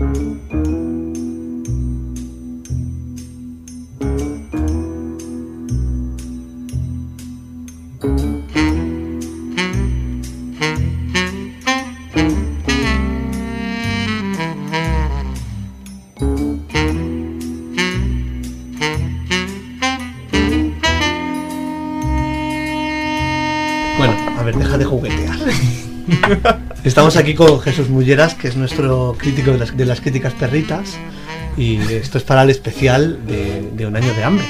Bueno, Estamos aquí con Jesús Mulleras, que es nuestro crítico de las, de las críticas perritas. Y esto es para el especial de, de un año de hambre.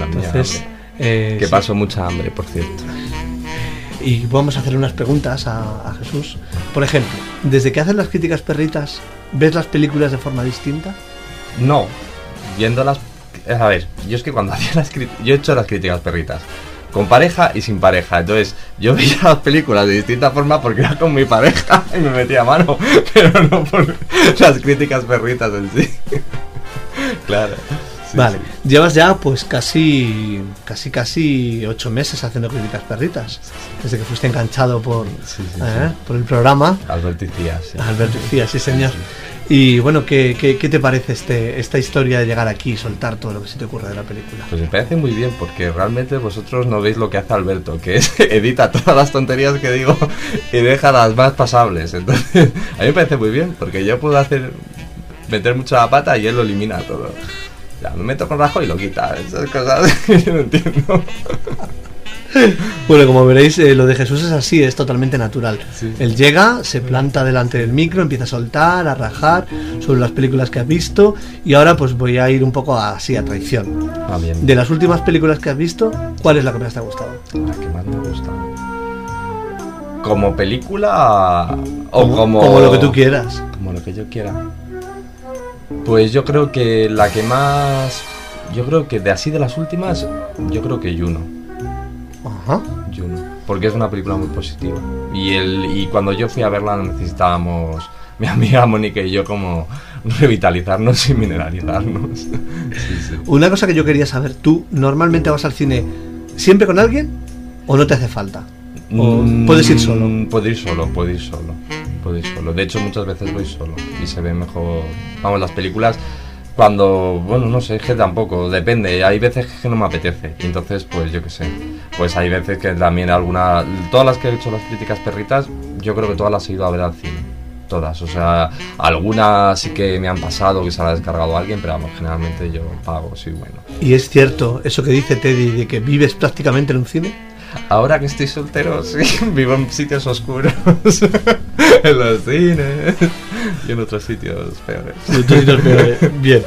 Entonces, eh, que sí. paso mucha hambre, por cierto. Y vamos a hacer unas preguntas a, a Jesús. Por ejemplo, desde que haces las críticas perritas, ¿ves las películas de forma distinta? No, viéndolas. A ver, yo es que cuando hacía las críticas. Yo he hecho las críticas perritas. Con pareja y sin pareja. Entonces, yo veía las películas de distinta forma porque era con mi pareja y me metía mano. Pero no por las críticas perritas en sí. claro. sí, vale, sí. llevas ya pues casi, casi, casi ocho meses haciendo críticas perritas. Desde que fuiste enganchado por, Sí, ¿eh? por el programa. Alberto Icías, sí. Alberto decía, sí señor. Y bueno, ¿qué, qué, qué te parece este, esta historia de llegar aquí y soltar todo lo que se te ocurre de la película? Pues me parece muy bien porque realmente vosotros no veis lo que hace Alberto, que es edita todas las tonterías que digo y deja las más pasables. Entonces, a mí me parece muy bien porque yo puedo hacer meter mucho la pata y él lo elimina todo. Ya, me meto con Rajoy y lo quita. Esas cosas que yo no entiendo. Bueno, como veréis, eh, lo de Jesús es así, es totalmente natural. Sí. Él llega, se planta delante del micro, empieza a soltar, a rajar sobre las películas que ha visto y ahora pues voy a ir un poco así a traición. Ah, bien. De las últimas películas que has visto, ¿cuál es la que más te ha gustado? La que más me gusta. ¿Como película o como...? como lo que tú quieras. Como lo que yo quiera. Pues yo creo que la que más... Yo creo que de así de las últimas, yo creo que Juno. Ajá. Juno. Porque es una película muy positiva. Y, el, y cuando yo fui a verla necesitábamos, mi amiga Mónica y yo, como revitalizarnos y mineralizarnos. Sí, sí. Una cosa que yo quería saber, ¿tú normalmente vas al cine siempre con alguien o no te hace falta? ¿O Mm, puedes ir solo? Puedo ir solo, puedo ir solo. Puedo ir solo. De hecho, muchas veces voy solo y se ve mejor. Vamos, las películas. Cuando, bueno, no sé, es que tampoco, depende. Hay veces que no me apetece. Y entonces, pues yo qué sé. Pues hay veces que también alguna. Todas las que he hecho las críticas perritas, yo creo que todas las he ido a ver al cine. Todas. O sea, algunas sí que me han pasado, que se la ha descargado alguien, pero vamos, generalmente yo pago, sí, bueno. Y es cierto, eso que dice Teddy, de que vives prácticamente en un cine. Ahora que estoy soltero, sí, vivo en sitios oscuros, en los cines y en otros sitios peores. Entonces, eh, bien,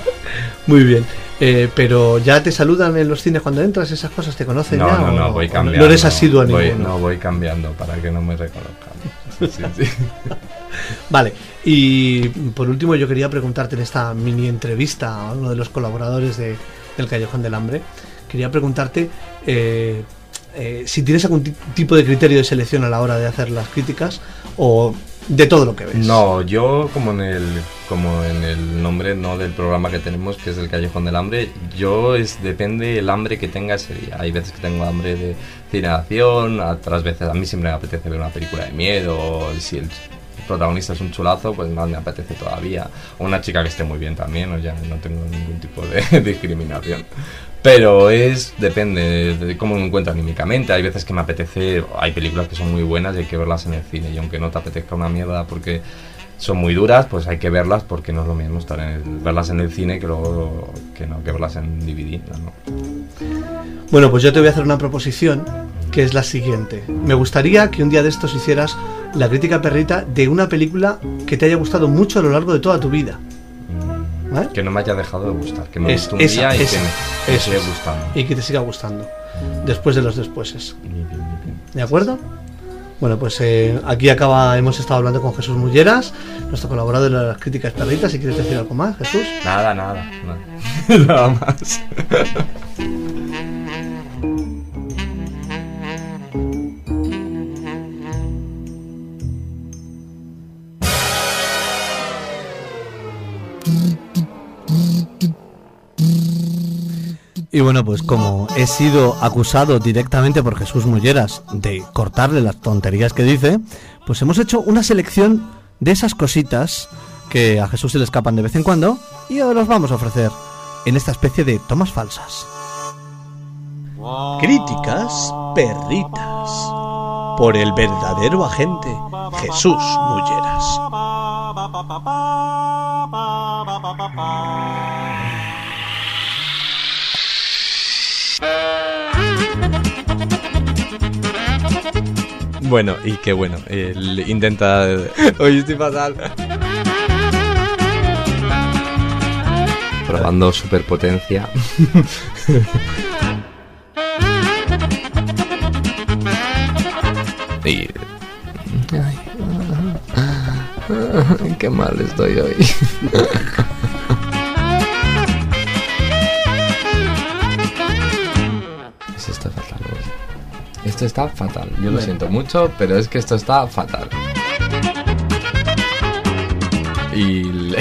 muy bien. Eh, pero ya te saludan en los cines cuando entras, esas cosas te conocen No, ya. no, no, voy cambiando. No eres asiduo a voy, ninguno. No, voy cambiando para que no me reconozcan. Sí, sí, sí. Vale, y por último yo quería preguntarte en esta mini entrevista a uno de los colaboradores de, del Callejón del Hambre, quería preguntarte eh, eh, si tienes algún ti- tipo de criterio de selección a la hora de hacer las críticas o de todo lo que ves. No, yo como en el como en el nombre no del programa que tenemos que es el Callejón del Hambre, yo es depende el hambre que tenga ese día. Hay veces que tengo hambre de cine otras veces a mí siempre me apetece ver una película de miedo, o si el protagonista es un chulazo, pues más me apetece todavía. O una chica que esté muy bien también, o ya no tengo ningún tipo de discriminación. Pero es, depende de cómo me encuentro anímicamente. Hay veces que me apetece, hay películas que son muy buenas y hay que verlas en el cine. Y aunque no te apetezca una mierda porque son muy duras, pues hay que verlas porque no es lo mismo estar en el- verlas en el cine que luego que no que verlas en DVD. ¿no? Bueno, pues yo te voy a hacer una proposición que es la siguiente. Me gustaría que un día de estos hicieras la crítica perrita de una película que te haya gustado mucho a lo largo de toda tu vida. Mm, ¿Vale? Que no me haya dejado de gustar, que me Es- gustó un esa, día y esa, que me, me es. gustando. Y que te siga gustando. Después de los despuéses. ¿De acuerdo? Bueno, pues eh, aquí acaba, hemos estado hablando con Jesús Mulleras, nuestro colaborador de las críticas perritas. Si quieres decir algo más, Jesús. Nada, nada, nada. nada más. Y bueno, pues como he sido acusado directamente por Jesús Mulleras de cortarle las tonterías que dice, pues hemos hecho una selección de esas cositas que a Jesús se le escapan de vez en cuando y ahora los vamos a ofrecer en esta especie de tomas falsas. Críticas perritas por el verdadero agente Jesús Mulleras. Bueno, y qué bueno. Él intenta. Oye, estoy fatal. Probando superpotencia. y. Ay, qué mal estoy hoy. Esto está fatal. Yo lo siento mucho, pero es que esto está fatal. Y,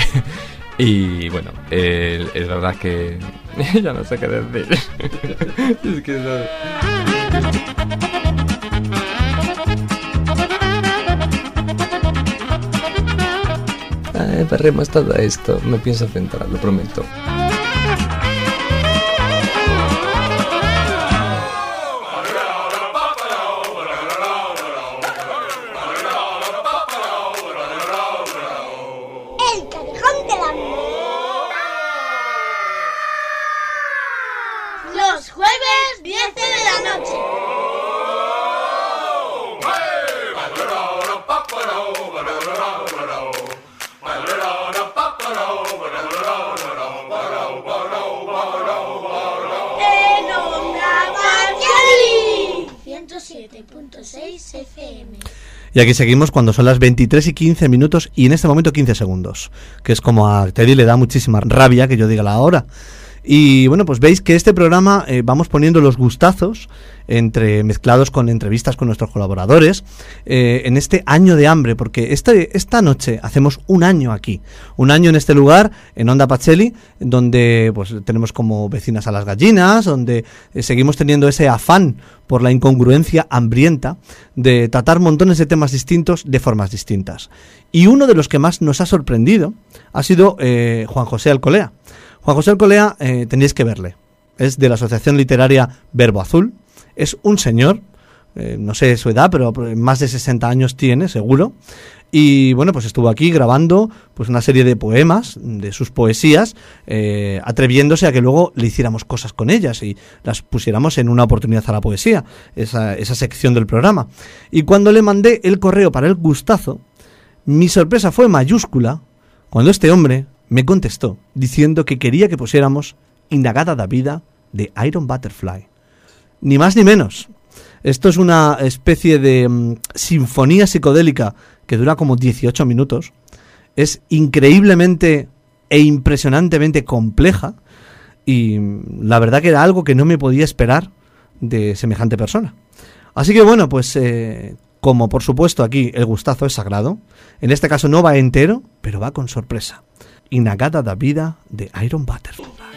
y bueno, eh, es verdad que ya no sé qué decir. es que no- todo esto. Me pienso centrar, lo prometo. Y aquí seguimos cuando son las 23 y 15 minutos y en este momento 15 segundos, que es como a Teddy le da muchísima rabia que yo diga la hora. Y bueno, pues veis que este programa eh, vamos poniendo los gustazos entre mezclados con entrevistas con nuestros colaboradores eh, en este año de hambre, porque este, esta noche hacemos un año aquí, un año en este lugar, en Onda Pacelli, donde pues tenemos como vecinas a las gallinas, donde eh, seguimos teniendo ese afán por la incongruencia hambrienta de tratar montones de temas distintos de formas distintas. Y uno de los que más nos ha sorprendido ha sido Juan José Alcolea. Juan José Alcolea, eh, tenéis que verle. Es de la Asociación Literaria Verbo Azul. Es un señor, eh, no sé su edad, pero más de 60 años tiene, seguro. Y bueno, pues estuvo aquí grabando pues una serie de poemas, de sus poesías, eh, atreviéndose a que luego le hiciéramos cosas con ellas y las pusiéramos en una oportunidad a la poesía, esa, esa sección del programa. Y cuando le mandé el correo para el gustazo, mi sorpresa fue mayúscula cuando este hombre me contestó diciendo que quería que pusiéramos Indagada da Vida de Iron Butterfly. Ni más ni menos. Esto es una especie de mm, sinfonía psicodélica que dura como 18 minutos. Es increíblemente e impresionantemente compleja y mm, la verdad que era algo que no me podía esperar de semejante persona. Así que bueno, pues eh, como por supuesto aquí el gustazo es sagrado, en este caso no va entero, pero va con sorpresa. Inagada da vida de Iron Butterfly.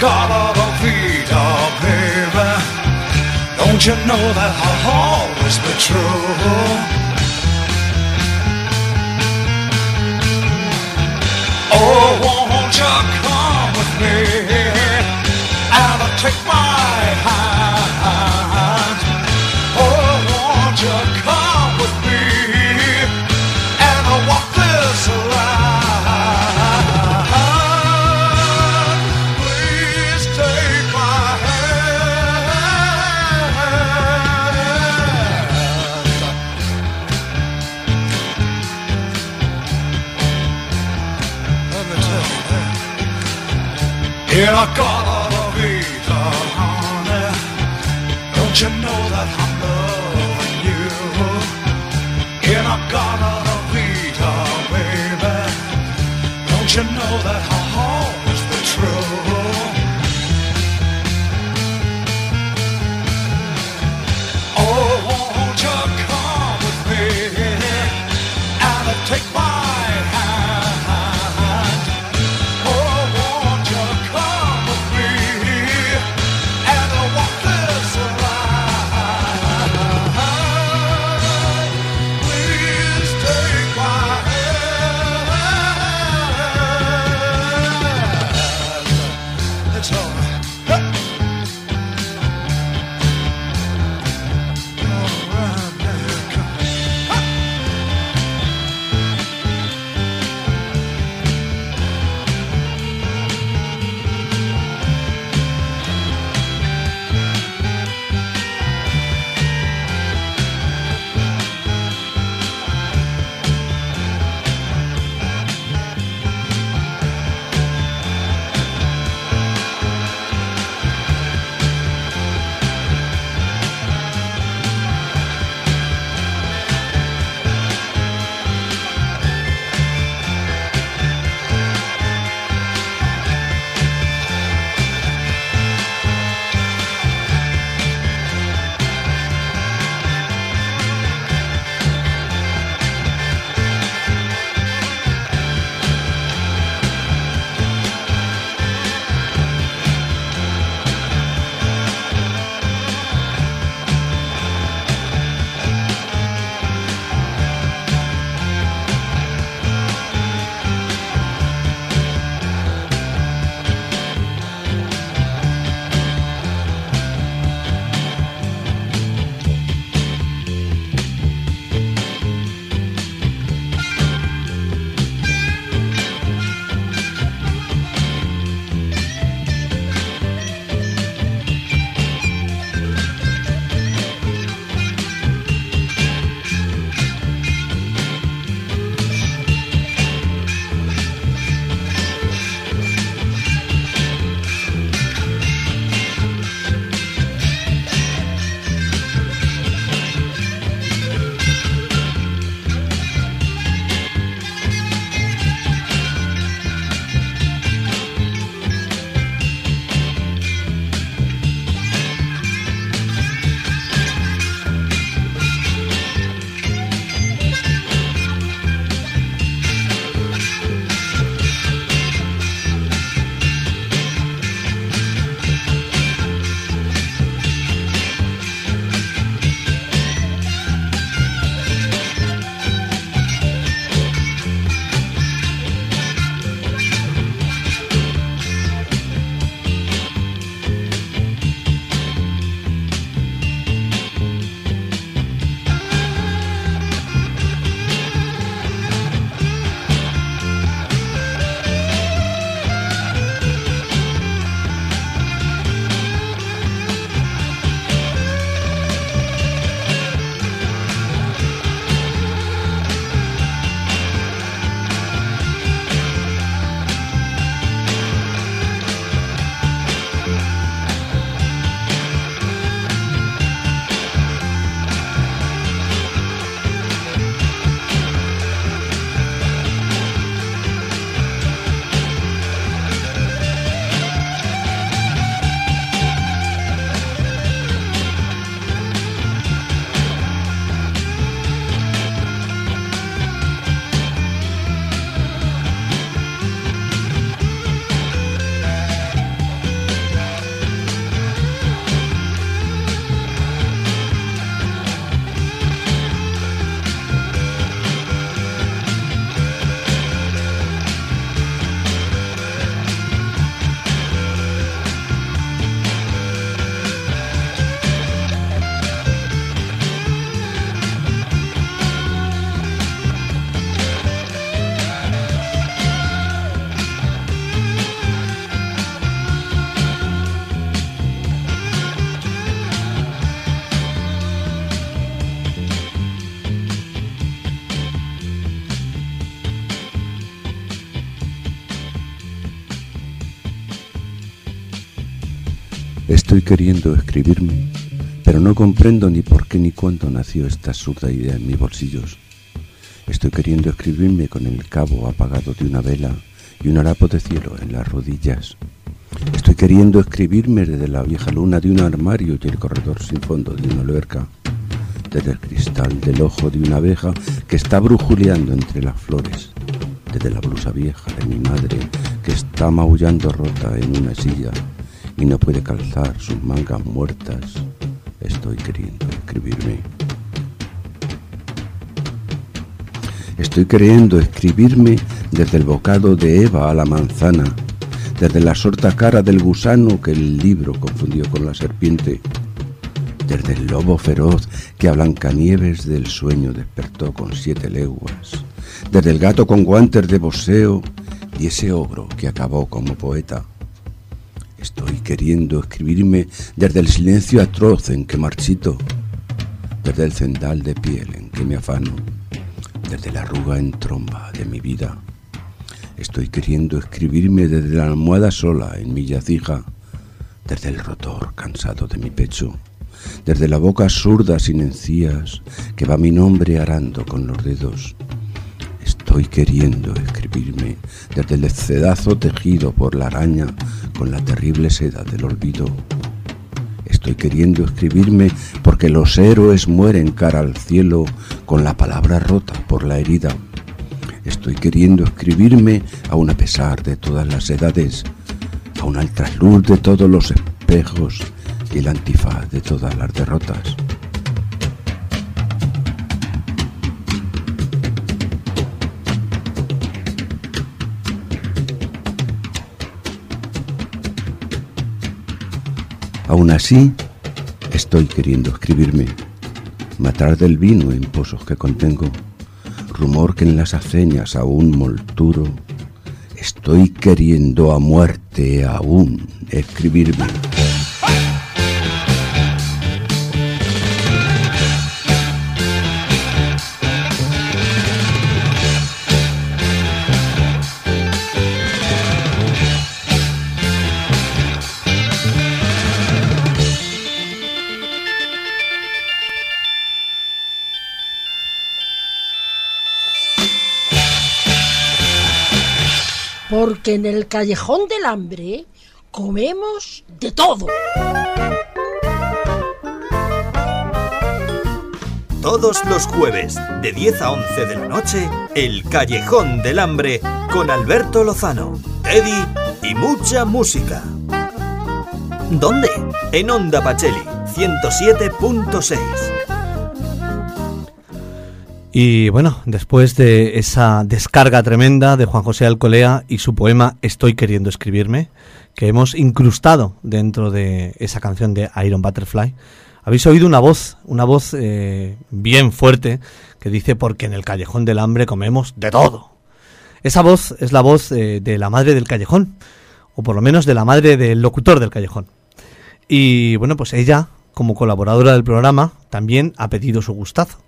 In a garden Peter, baby. Don't you know that I'll always be true? Oh, won't you come with me Estoy queriendo escribirme, pero no comprendo ni por qué ni cuándo nació esta absurda idea en mis bolsillos. Estoy queriendo escribirme con el cabo apagado de una vela y un harapo de cielo en las rodillas. Estoy queriendo escribirme desde la vieja luna de un armario y el corredor sin fondo de una alberca, desde el cristal del ojo de una abeja que está brujuleando entre las flores, desde la blusa vieja de mi madre que está maullando rota en una silla y no puede calzar sus mangas muertas. Estoy queriendo escribirme. Estoy queriendo escribirme desde el bocado de Eva a la manzana, desde la sorta cara del gusano que el libro confundió con la serpiente, desde el lobo feroz que a Blancanieves del sueño despertó con siete leguas, desde el gato con guantes de boxeo y ese ogro que acabó como poeta. Estoy queriendo escribirme desde el silencio atroz en que marchito, desde el cendal de piel en que me afano, desde la arruga en tromba de mi vida. Estoy queriendo escribirme desde la almohada sola en mi yacija, desde el rotor cansado de mi pecho, desde la boca surda sin encías que va mi nombre arando con los dedos. Estoy queriendo escribirme desde el cedazo tejido por la araña con la terrible seda del olvido. Estoy queriendo escribirme porque los héroes mueren cara al cielo con la palabra rota por la herida. Estoy queriendo escribirme aun a pesar de todas las edades, aun al trasluz de todos los espejos y el antifaz de todas las derrotas. Aún así, estoy queriendo escribirme, matar del vino en pozos que contengo, rumor que en las aceñas aún molturo, estoy queriendo a muerte aún escribirme. Porque en el callejón del hambre comemos de todo. Todos los jueves, de 10 a 11 de la noche, El Callejón del Hambre con Alberto Lozano, Eddie y mucha música. ¿Dónde? En Onda Pacheli, 107.6. Y bueno, después de esa descarga tremenda de Juan José Alcolea y su poema Estoy queriendo escribirme, que hemos incrustado dentro de esa canción de Iron Butterfly, habéis oído una voz, una voz eh, bien fuerte que dice porque en el callejón del hambre comemos de todo. Esa voz es la voz eh, de la madre del callejón, o por lo menos de la madre del locutor del callejón. Y bueno, pues ella, como colaboradora del programa, también ha pedido su gustazo.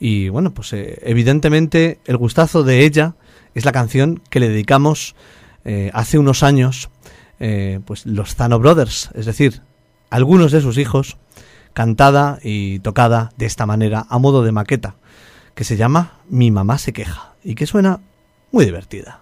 Y bueno, pues eh, evidentemente el gustazo de ella es la canción que le dedicamos eh, hace unos años, eh, pues los Zano Brothers, es decir, algunos de sus hijos, cantada y tocada de esta manera a modo de maqueta, que se llama Mi mamá se queja y que suena muy divertida.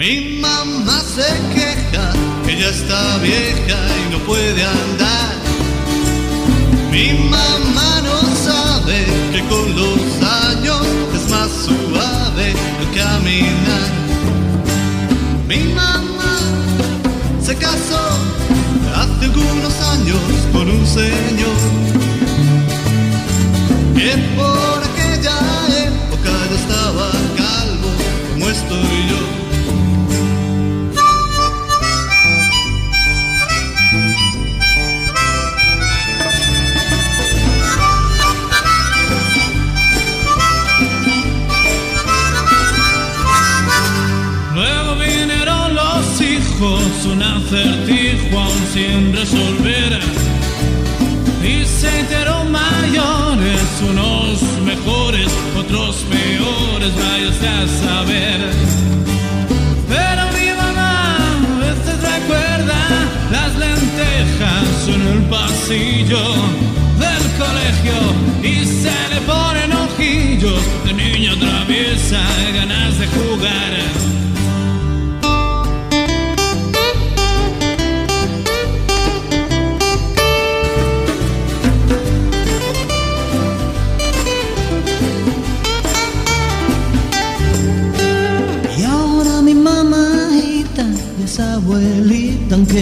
Mi mamá se queja que ya está vieja y no puede andar. Mi mamá no sabe que con los años es más suave el caminar. Mi mamá se casó hace algunos años con un señor Se enteraron mayores, unos mejores, otros peores, váyase a saber. Pero mi mamá a veces recuerda las lentejas en el pasillo del colegio y se le ponen ojillos de niño traviesa, ganas de jugar.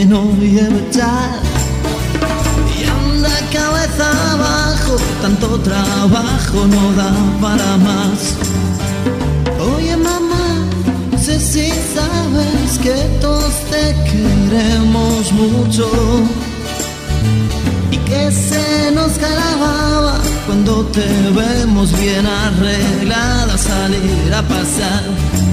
No lleve ya Y anda cabeza abajo, tanto trabajo no da para más. Oye mamá, sé si sabes que todos te queremos mucho. Y que se nos calaba cuando te vemos bien arreglada salir a pasar.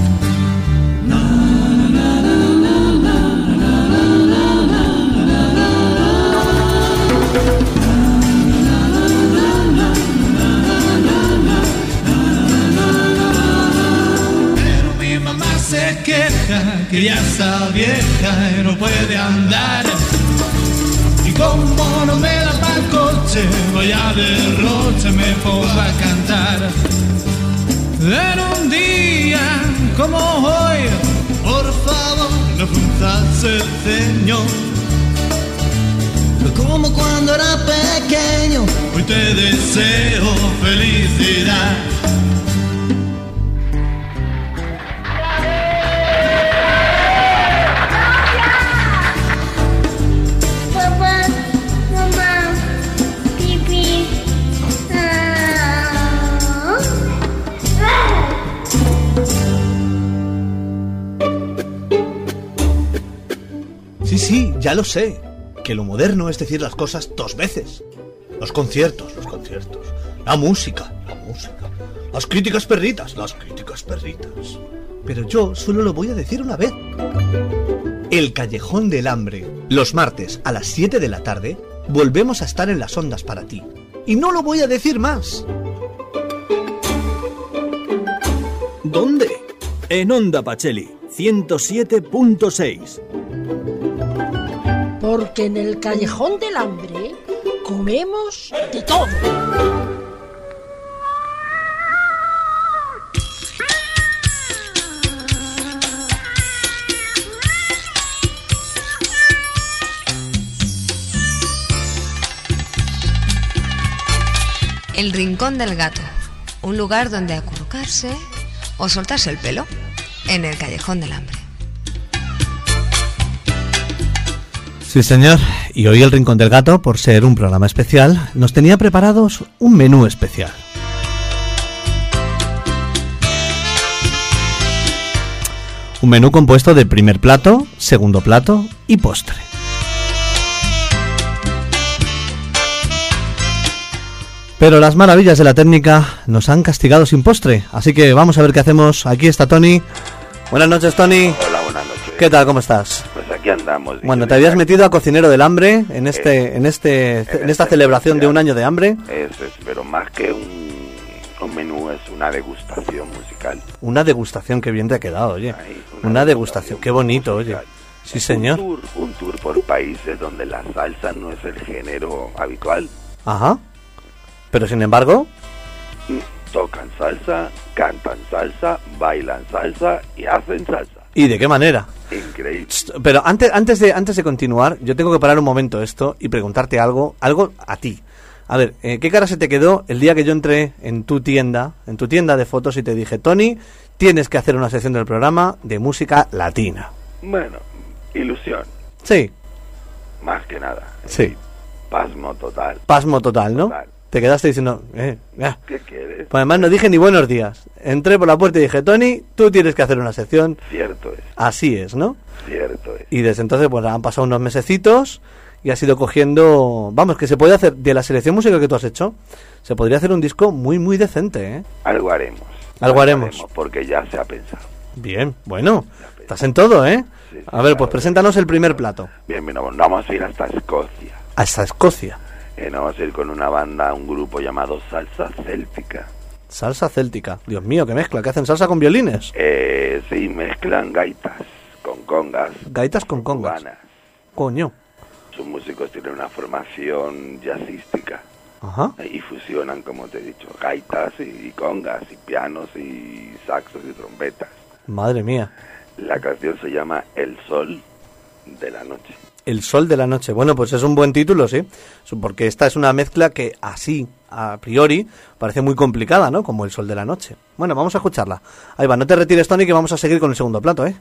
Que ya está vieja y no puede andar. Y como no me da pa'l coche, vaya derroche, me pongo a cantar. En un día como hoy, por favor, no frunzas el ceño. Como cuando era pequeño, hoy te deseo felicidad. Ya lo sé. Que lo moderno es decir las cosas dos veces. Los conciertos, los conciertos. La música, la música. Las críticas perritas, las críticas perritas. Pero yo solo lo voy a decir una vez. El Callejón del Hambre. Los martes a las 7 de la tarde volvemos a estar en las ondas para ti. Y no lo voy a decir más. ¿Dónde? En Onda Pacheli, 107.6. Porque en el callejón del hambre comemos de todo. El Rincón del Gato, un lugar donde acurrucarse o soltarse el pelo en el Callejón del Hambre. Sí, señor. Y hoy el Rincón del Gato, por ser un programa especial, nos tenía preparados un menú especial. Un menú compuesto de primer plato, segundo plato y postre. Pero las maravillas de la técnica nos han castigado sin postre, así que vamos a ver qué hacemos. Aquí está Tony. Buenas noches, Tony. ¿Qué tal? ¿Cómo estás? Pues aquí andamos. Bueno, te habías metido a cocinero del hambre en este, en este, en esta celebración de un año de hambre. Eso es, pero más que un, un menú es una degustación musical. Una degustación que bien te ha quedado, oye. Ahí, Una degustación, qué bonito, oye. Sí, señor. Un tour, un tour por países donde la salsa no es el género habitual. Ajá. Pero sin embargo, Tocan salsa, cantan salsa, bailan salsa y hacen salsa. ¿y de qué manera? Increíble. Pero antes, antes de, antes de continuar, yo tengo que parar un momento esto y preguntarte algo, algo a ti. A ver, eh, ¿qué cara se te quedó el día que yo entré en tu tienda, en tu tienda de fotos y te dije, Tony, tienes que hacer una sección del programa de música latina? Bueno, ilusión, Sí, más que nada. sí. Pasmo total. Pasmo total, ¿no? Total. Te quedaste diciendo, eh, ya. ¿Qué quieres? Pues además no dije ni buenos días. Entré por la puerta y dije, Tony, tú tienes que hacer una sección. Cierto es, Así es, ¿no? cierto es. Y desde entonces, pues han pasado unos mesecitos y has ido cogiendo. Vamos, que se puede hacer de la selección musical que tú has hecho, se podría hacer un disco muy, muy decente, ¿eh? Algo haremos. Algo haremos. Porque ya se ha pensado. Bien, bueno. Estás en todo, ¿eh? A ver, pues preséntanos el primer plato. Bien, bien, vamos a ir hasta Escocia. Hasta Escocia. Eh, nos vamos a ir con una banda, un grupo llamado Salsa Céltica. Salsa céltica. Dios mío, qué mezcla. ¿Que hacen salsa con violines? Eh, sí, mezclan gaitas con congas. Gaitas con congas. cubanas. Coño. Sus músicos tienen una formación jazzística. Ajá. Y fusionan, como te he dicho, gaitas y congas y pianos y saxos y trompetas. Madre mía. La canción se llama El Sol de la Noche. El sol de la noche. Bueno, pues es un buen título, sí. Porque esta es una mezcla que así, a priori, parece muy complicada, ¿no? Como el sol de la noche. Bueno, vamos a escucharla. Ahí va, no te retires, Tony, que vamos a seguir con el segundo plato, ¿eh?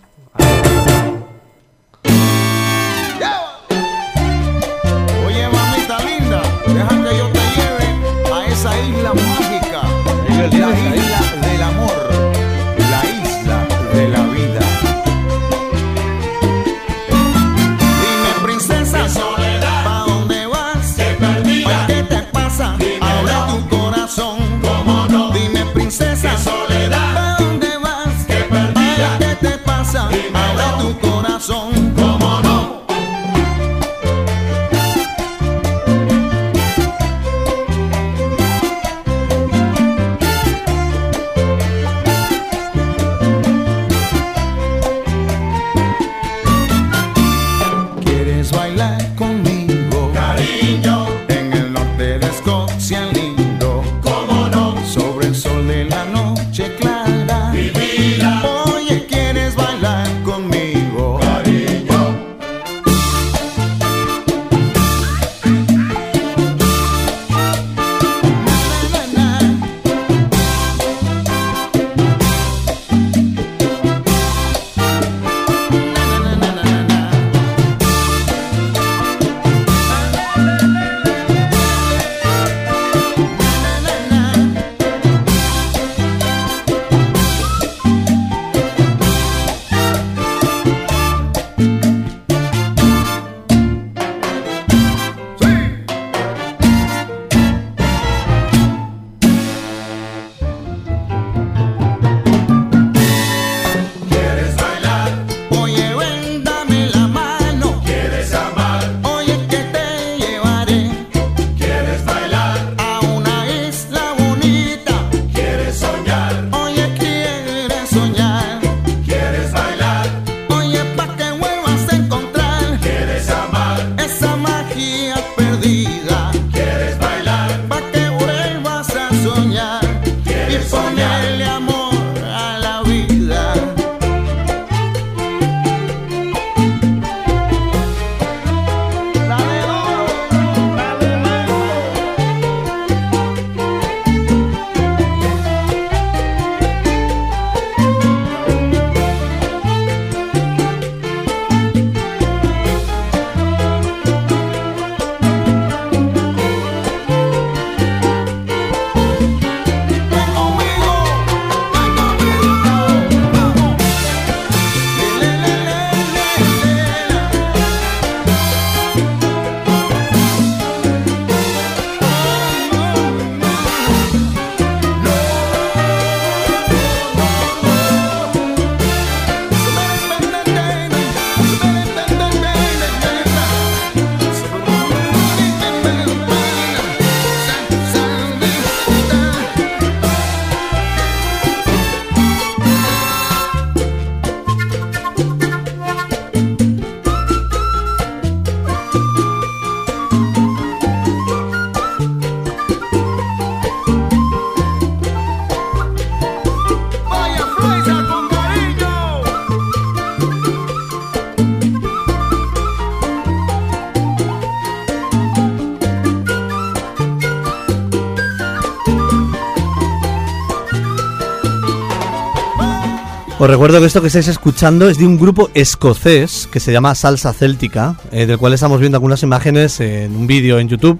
Os recuerdo que esto que estáis escuchando es de un grupo escocés que se llama Salsa Céltica, eh, del cual estamos viendo algunas imágenes en un vídeo en YouTube.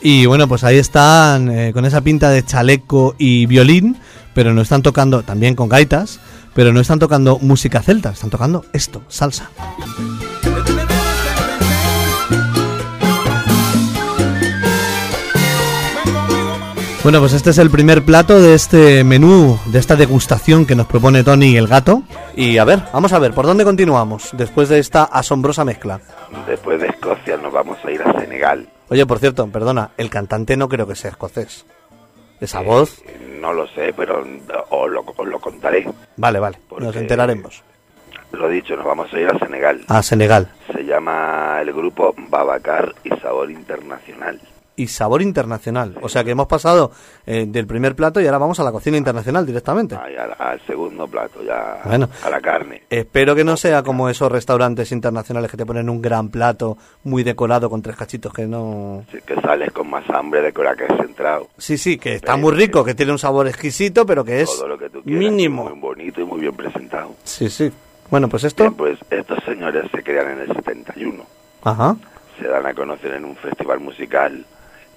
Y bueno, pues ahí están eh, con esa pinta de chaleco y violín, pero no están tocando, también con gaitas, pero no están tocando música celta, están tocando esto, salsa. Bueno, pues este es el primer plato de este menú, de esta degustación que nos propone Tony el gato. Y a ver, vamos a ver, ¿por dónde continuamos después de esta asombrosa mezcla? Después de Escocia nos vamos a ir a Senegal. Oye, por cierto, perdona, el cantante no creo que sea escocés. Esa voz. No lo sé, pero os lo, os lo contaré. Vale, vale, nos enteraremos. Lo dicho, nos vamos a ir a Senegal. A Senegal. Se llama el grupo Babacar y Sabor Internacional. Y sabor internacional. O sea que hemos pasado eh, del primer plato y ahora vamos a la cocina internacional directamente. Al, al segundo plato, ya Bueno. a la carne. Espero que no sea como esos restaurantes internacionales que te ponen un gran plato muy decorado con tres cachitos que no... Así que sales con más hambre de que la que has entrado. Sí, sí, que está muy rico, que tiene un sabor exquisito, pero que es Todo lo que tú quieras. mínimo. Muy bonito y muy bien presentado. Sí, sí. Bueno, pues esto... Bien, pues estos señores se crean en el 71. Ajá. Se dan a conocer en un festival musical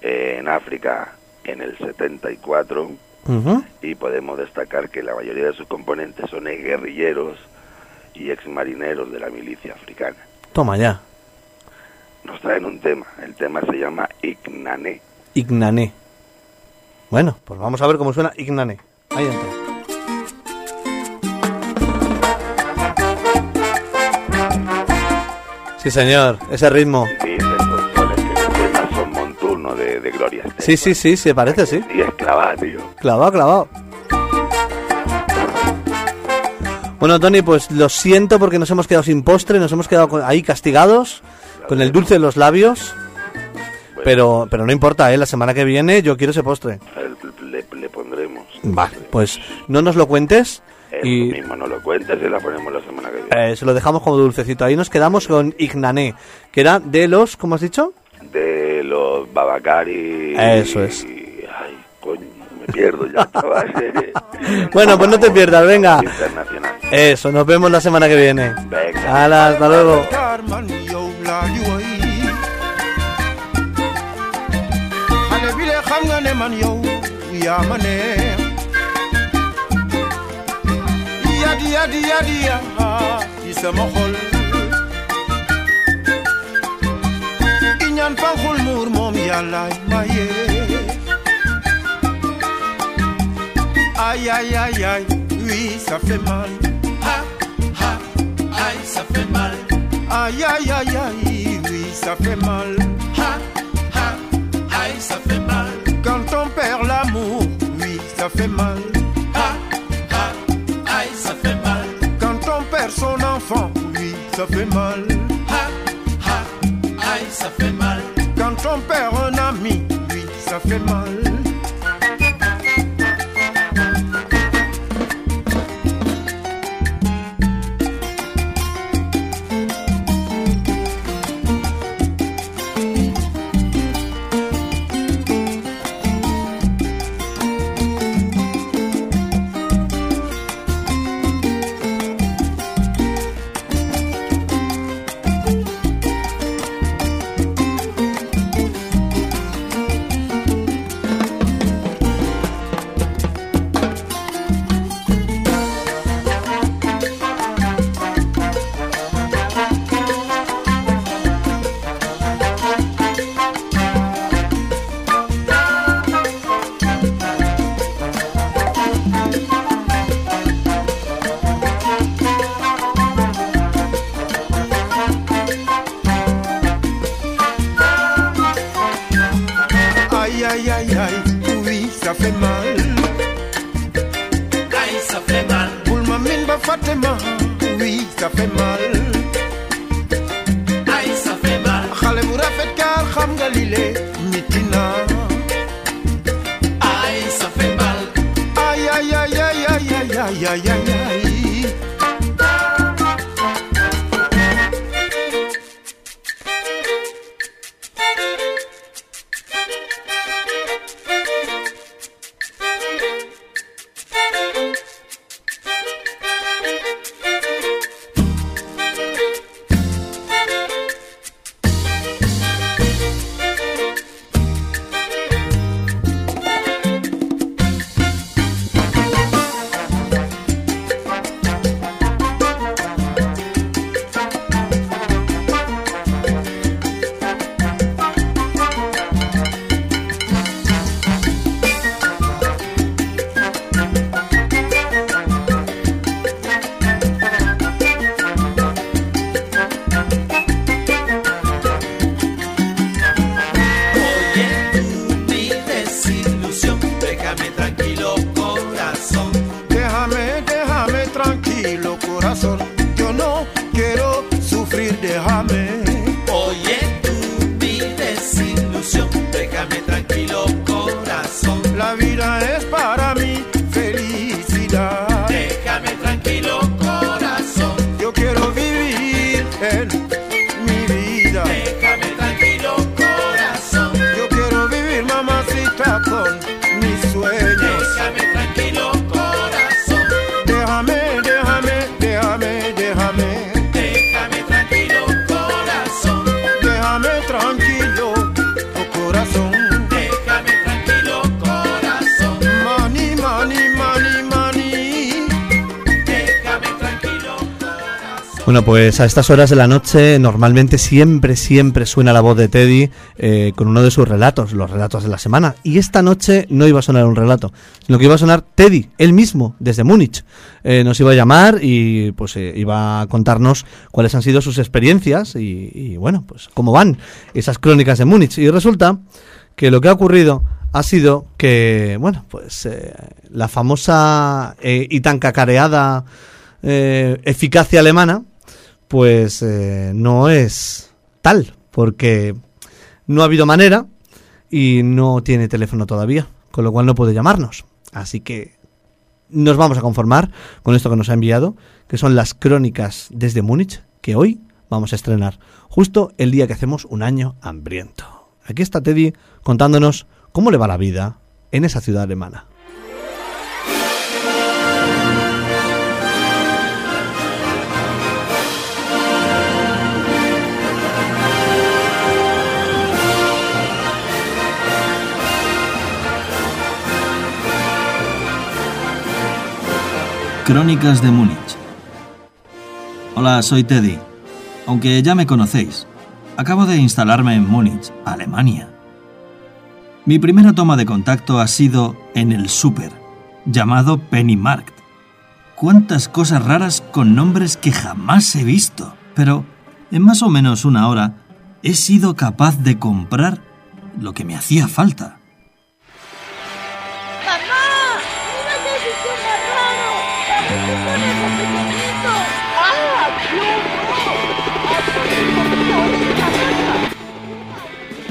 eh, en África en el 74 Ujú. y podemos destacar que la mayoría de sus componentes son guerrilleros y exmarineros de la milicia africana. Toma ya. Nos traen un tema, el tema se llama Ignané. Ignané. Bueno, pues vamos a ver cómo suena Ignané. Ahí entra. Sí, señor, ese ritmo. Dice estos Gloria Estefan. Sí, sí, sí, se parece, sí. Y es clavada, tío. Clavado, clavado. Bueno, Tony, pues lo siento porque nos hemos quedado sin postre, nos hemos quedado ahí castigados, con el dulce de los labios. Pero, pero no importa, ¿eh? la semana que viene yo quiero ese postre. Le, le pondremos. Vale, pues no nos lo cuentes Eso y mismo, no lo cuentes y la ponemos la semana que viene. eh, se lo dejamos como dulcecito. Ahí nos quedamos con Ignané, que era de los, ¿cómo has dicho? De los Babacari. Eso es. Ay, coño, me pierdo ya, chaval. Bueno, pues no te pierdas, venga. Internacional. Eso, nos vemos la semana que viene. Venga. Hala, hasta luego. man yow yàllaay maye ay ay ay ay oui ça fait mal ha ha ay ça fait mal Aïe aïe aïe aïe, oui ça fait mal. Ha ha, aïe ça fait mal. Quand on perd l'amour, oui ça fait mal. Ha ha, aïe ça fait mal. Quand on perd son enfant, oui ça fait mal. Ha ha, aïe ça fait mal. Ça fait mal. Aïe ça fait mal. Pour ma mine ba Fatima, oui ça fait mal. Aïe ça fait mal. Xale bu rafet kaar xam nga mitina. Aïe ça fait mal. Aïe aïe aïe aïe aïe aïe aïe aïe Bueno, pues a estas horas de la noche normalmente siempre, siempre suena la voz de Teddy eh, con uno de sus relatos, los relatos de la semana. Y esta noche no iba a sonar un relato, sino que iba a sonar Teddy, él mismo, desde Múnich. Eh, nos iba a llamar y pues eh, iba a contarnos cuáles han sido sus experiencias y, y, bueno, pues cómo van esas crónicas de Múnich. Y resulta que lo que ha ocurrido ha sido que, bueno, pues eh, la famosa y tan cacareada eficacia alemana, pues eh, no es tal, porque no ha habido manera y no tiene teléfono todavía, con lo cual no puede llamarnos. Así que nos vamos a conformar con esto que nos ha enviado, que son las crónicas desde Múnich, que hoy vamos a estrenar, justo el día que hacemos un año hambriento. Aquí está Teddy contándonos cómo le va la vida en esa ciudad alemana. Crónicas de Múnich. Hola, soy Teddy. Aunque ya me conocéis, acabo de instalarme en Múnich, Alemania. Mi primera toma de contacto ha sido en el súper, llamado Pennymarkt. Cuántas cosas raras con nombres que jamás he visto, pero en más o menos una hora he sido capaz de comprar lo que me hacía falta.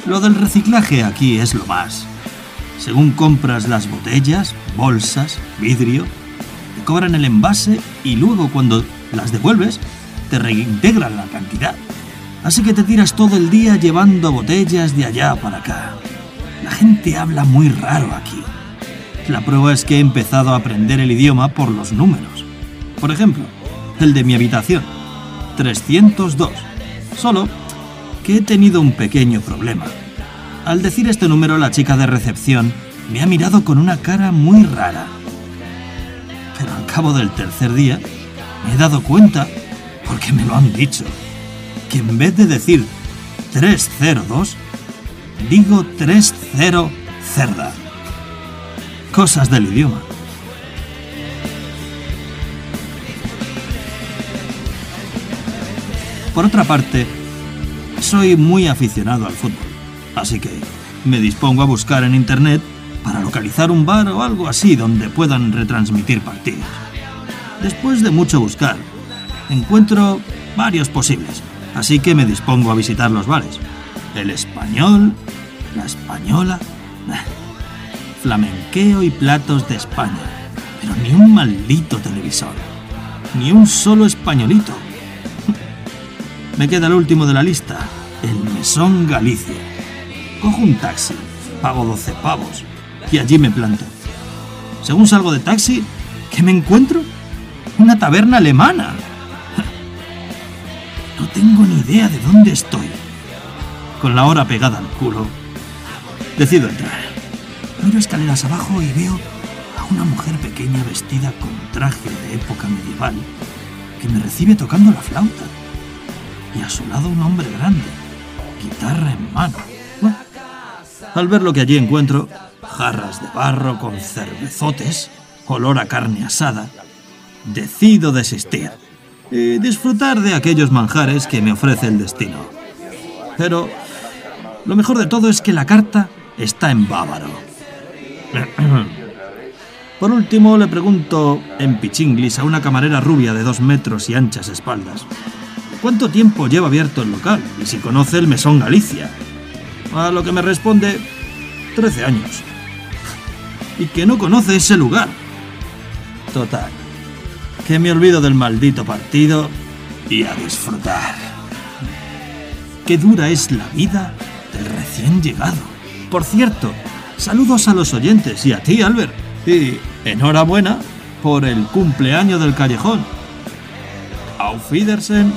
Lo del reciclaje aquí es lo más. Según compras las botellas, bolsas, vidrio, te cobran el envase y luego cuando las devuelves te reintegran la cantidad. Así que te tiras todo el día llevando botellas de allá para acá. La gente habla muy raro aquí. La prueba es que he empezado a aprender el idioma por los números. Por ejemplo, el de mi habitación, 302. Solo que he tenido un pequeño problema. Al decir este número, la chica de recepción me ha mirado con una cara muy rara. Pero al cabo del tercer día, me he dado cuenta, porque me lo han dicho, que en vez de decir 302, digo 30 cerda. Cosas del idioma. Por otra parte, soy muy aficionado al fútbol, así que me dispongo a buscar en internet para localizar un bar o algo así donde puedan retransmitir partidos. Después de mucho buscar, encuentro varios posibles, así que me dispongo a visitar los bares. El español, la española, flamenqueo y platos de España, pero ni un maldito televisor, ni un solo españolito. Me queda el último de la lista, el Mesón Galicia. Cojo un taxi, pago 12 pavos y allí me planto. Según salgo de taxi, ¿qué me encuentro? Una taberna alemana. No tengo ni idea de dónde estoy. Con la hora pegada al culo, decido entrar. Miro escaleras abajo y veo a una mujer pequeña vestida con traje de época medieval que me recibe tocando la flauta. Y a su lado un hombre grande, guitarra en mano. Al ver lo que allí encuentro, jarras de barro con cervezotes, olor a carne asada, decido desistir y disfrutar de aquellos manjares que me ofrece el destino. Pero lo mejor de todo es que la carta está en bávaro. Por último, le pregunto en pichinglis a una camarera rubia de dos metros y anchas espaldas. ¿Cuánto tiempo lleva abierto el local? Y si conoce el Mesón Galicia. A lo que me responde, 13 años. Y que no conoce ese lugar. Total. Que me olvido del maldito partido y a disfrutar. Qué dura es la vida del recién llegado. Por cierto, saludos a los oyentes y a ti, Albert. Y enhorabuena por el cumpleaños del callejón. Auf Wiedersehen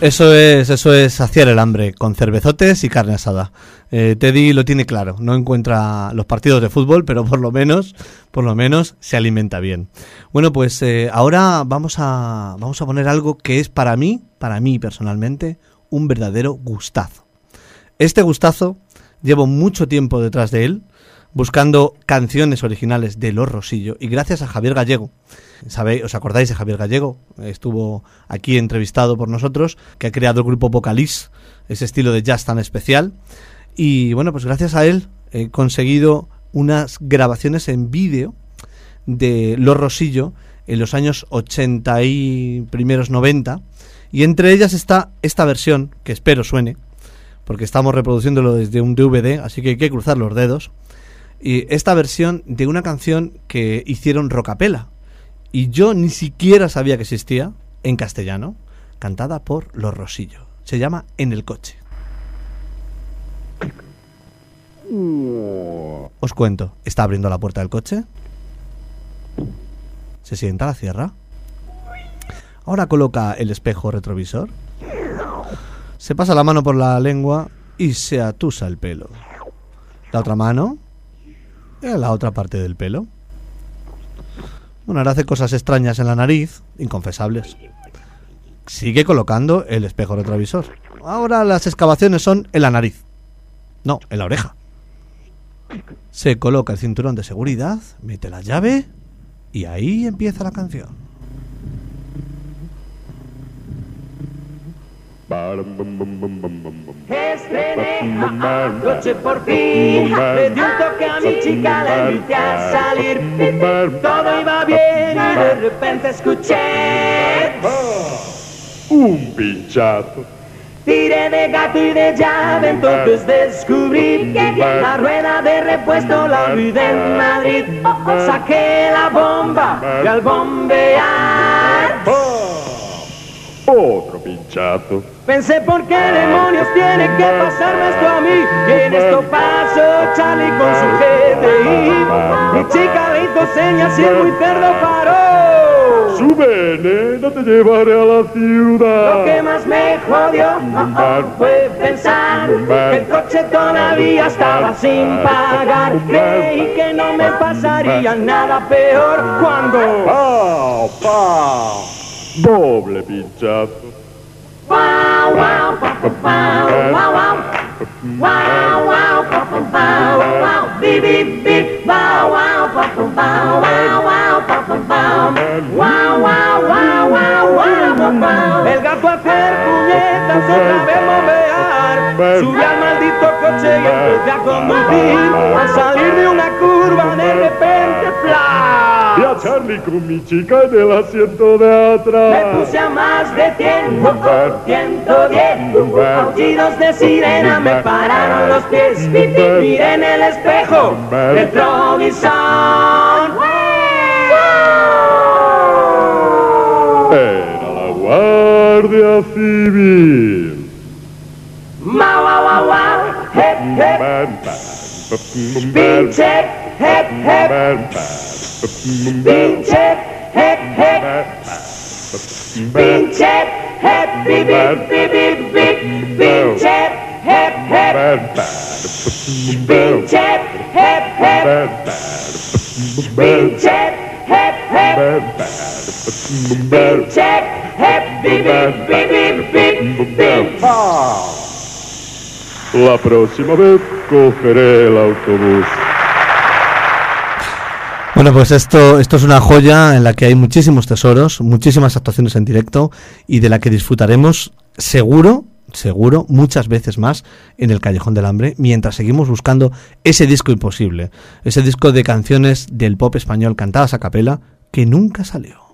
Eso es, eso es saciar el hambre con cervezotes y carne asada. Eh, Teddy lo tiene claro, no encuentra los partidos de fútbol, pero por lo menos, por lo menos se alimenta bien. Bueno, pues eh, ahora vamos a, vamos a poner algo que es para mí, para mí personalmente, un verdadero gustazo. Este gustazo llevo mucho tiempo detrás de él, buscando canciones originales de Los Rosillo y gracias a Javier Gallego. ¿Sabéis, ¿Os acordáis de Javier Gallego? Estuvo aquí entrevistado por nosotros, que ha creado el grupo Vocalis, ese estilo de jazz tan especial. Y bueno, pues gracias a él he conseguido unas grabaciones en vídeo de Los Rosillo en los años 80 y primeros 90. Y entre ellas está esta versión, que espero suene, porque estamos reproduciéndolo desde un DVD, así que hay que cruzar los dedos. Y esta versión de una canción que hicieron Rocapela. Y yo ni siquiera sabía que existía en castellano, cantada por Los Rosillo. Se llama En el coche. Os cuento, está abriendo la puerta del coche. Se sienta, la cierra. Ahora coloca el espejo retrovisor. Se pasa la mano por la lengua y se atusa el pelo. La otra mano en la otra parte del pelo. Bueno, ahora hace cosas extrañas en la nariz, inconfesables. Sigue colocando el espejo retrovisor. Ahora las excavaciones son en la nariz. No, en la oreja. Se coloca el cinturón de seguridad, mete la llave y ahí empieza la canción. Estrené coche por fin Le di un toque a mi chica, la invité a salir Todo iba bien y de repente escuché Un pinchazo. Tiré de gato y de llave, entonces descubrí que la rueda de repuesto la olvidé en Madrid. Saqué la bomba y al bombear Otro pinchazo. Pensé por qué demonios tiene que pasarme esto a mí Y en esto pasó Charlie con su GTI Mi chica le hizo señas y el muy cerdo paró. Sube, nena, te llevaré a la ciudad. Lo que más me jodió oh, oh, fue pensar que el coche todavía estaba sin pagar. Creí que no me pasaría nada peor cuando ¡Pau, pau! Doble pinchazo. El gato hacer puñetas otra vez bombear. Subí al maldito coche y empecé a conducir. Al salir de una curva de Charlie con mi chica en el asiento de Me atrás. puse a más de 100, oh, oh, 110 Aullidos de sirena me pararon los pies. Miré en el espejo retrovisor Era la Guardia Civil. Mau, wow, wow, wow Hep, hep Spin check Hep, hep Pincher, head, head. Pincher, head, bip, bip, bip, bip. Pincher, head, head. Pincher, head, head. Pincher, head, head. Pincher, head, bip, bip. La próxima vez cogeré el autobús. Bueno, pues esto, esto es una joya en la que hay muchísimos tesoros, muchísimas actuaciones en directo y de la que disfrutaremos seguro, seguro, muchas veces más en el Callejón del Hambre, mientras seguimos buscando ese disco imposible, ese disco de canciones del pop español cantadas a capela que nunca salió.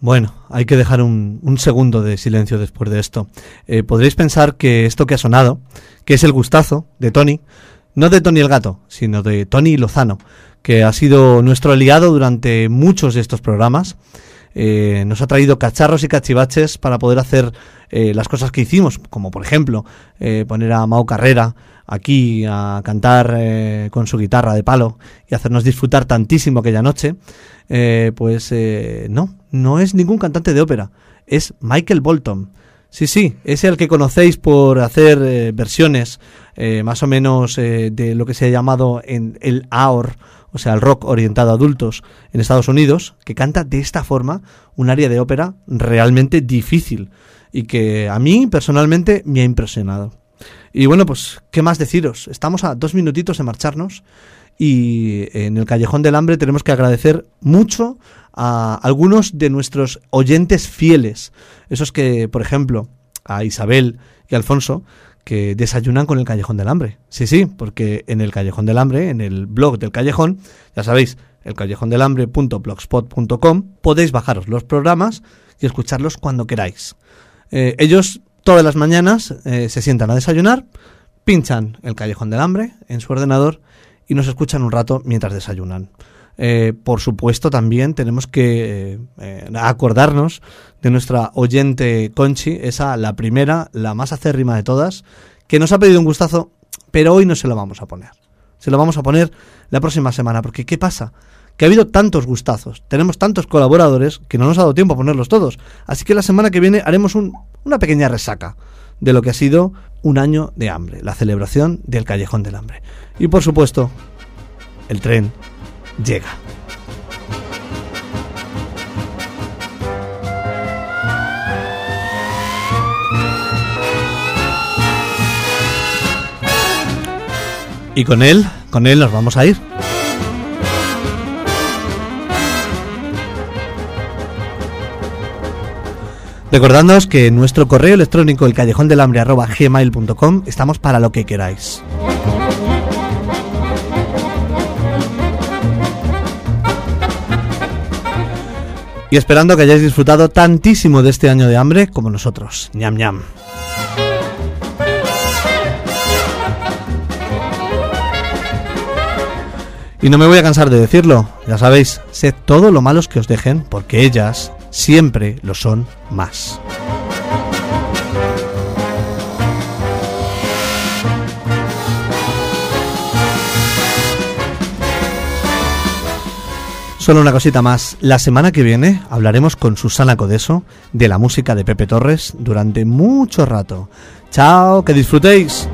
Bueno, hay que dejar un, un segundo de silencio después de esto. Eh, podréis pensar que esto que ha sonado, que es el gustazo de Tony, no de Tony el gato, sino de Tony Lozano, que ha sido nuestro aliado durante muchos de estos programas. Eh, nos ha traído cacharros y cachivaches para poder hacer eh, las cosas que hicimos, como por ejemplo eh, poner a Mao Carrera aquí a cantar eh, con su guitarra de palo y hacernos disfrutar tantísimo aquella noche, eh, pues eh, no, no es ningún cantante de ópera, es Michael Bolton. Sí, sí, es el que conocéis por hacer versiones más o menos de lo que se ha llamado en el AOR, o sea, el rock orientado a adultos en Estados Unidos, que canta de esta forma un área de ópera realmente difícil y que a mí personalmente me ha impresionado. Y bueno, pues, ¿qué más deciros? Estamos a dos minutitos de marcharnos y en el Callejón del Hambre tenemos que agradecer mucho a algunos de nuestros oyentes fieles. Esos que, por ejemplo, a Isabel y Alfonso, que desayunan con el Callejón del Hambre. Sí, sí, porque en el Callejón del Hambre, en el blog del Callejón, ya sabéis, el callejondelambre.blogspot.com, podéis bajaros los programas y escucharlos cuando queráis. Eh, ellos todas las mañanas eh, se sientan a desayunar, pinchan el Callejón del Hambre en su ordenador y nos escuchan un rato mientras desayunan. Eh, por supuesto, también tenemos que eh, acordarnos de nuestra oyente Conchi, esa la primera, la más acérrima de todas, que nos ha pedido un gustazo, pero hoy no se lo vamos a poner. Se lo vamos a poner la próxima semana, porque ¿qué pasa? Que ha habido tantos gustazos, tenemos tantos colaboradores que no nos ha dado tiempo a ponerlos todos. Así que la semana que viene haremos un- una pequeña resaca de lo que ha sido un año de hambre, la celebración del Callejón del Hambre. Y por supuesto, el tren llega. Y con él, con él nos vamos a ir. Recordándoos que en nuestro correo electrónico el callejón del hambre gmail.com estamos para lo que queráis. Y esperando que hayáis disfrutado tantísimo de este año de hambre como nosotros. ñam ñam. Y no me voy a cansar de decirlo, ya sabéis, sed todo lo malos que os dejen, porque ellas siempre lo son más. Solo una cosita más. La semana que viene hablaremos con Susana Codeso de la música de Pepe Torres durante mucho rato. Chao, que disfrutéis.